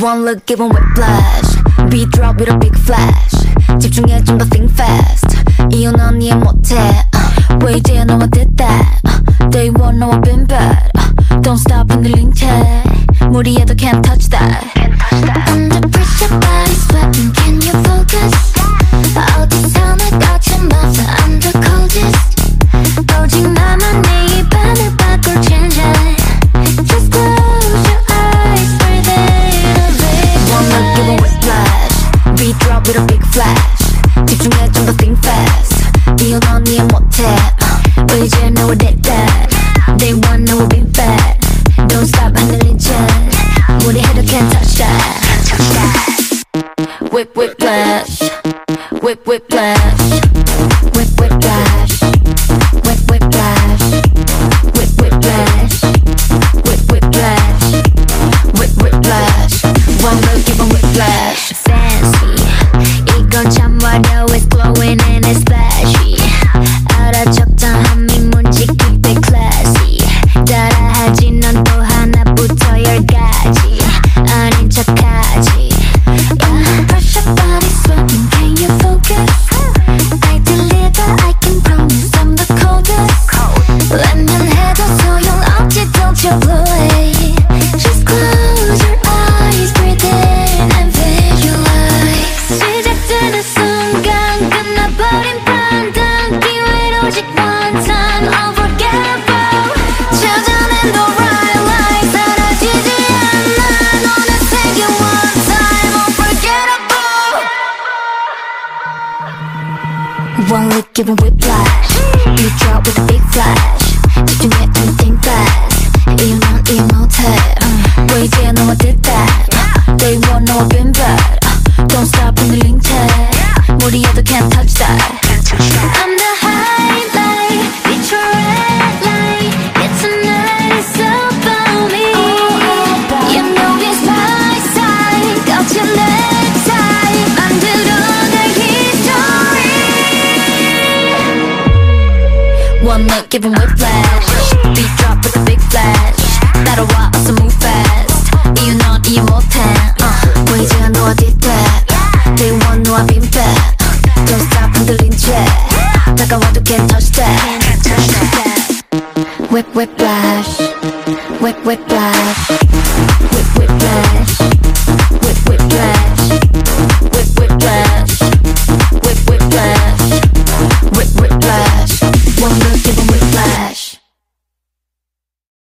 One look give 'em whiplash Beat drop with a big flash 집중해 좀 더 think fast 이유 넌 이해 못해 uh, 왜 이제야 너와 did that uh, Day one 너와 been bad uh, Don't stop 흔들린 채 무리해도 can't touch that did that. Back. Don't stop, What can touch that. Touch that. Whip, whip, flash. Whip, whip, flash. Whip, whip, flash. One look give 'em whiplash Beat drop with a big flash 집중해 좀 think fast 이유 넌 이해 못해 uh, 왜 이제 너와 did that uh, Day one 너와 been bad uh, Don't stop 흔들린 채 무리해도 can't touch that One look give 'em whiplash Beat drop with a big flash 따라와 어서 move fast 이유 넌 이해 못해 uh, 왜 이제 너와 did that Day one 너와 been bad uh, Don't stop 흔들린 채 다가와도 can't touch that Whip whip flash Whip whip flash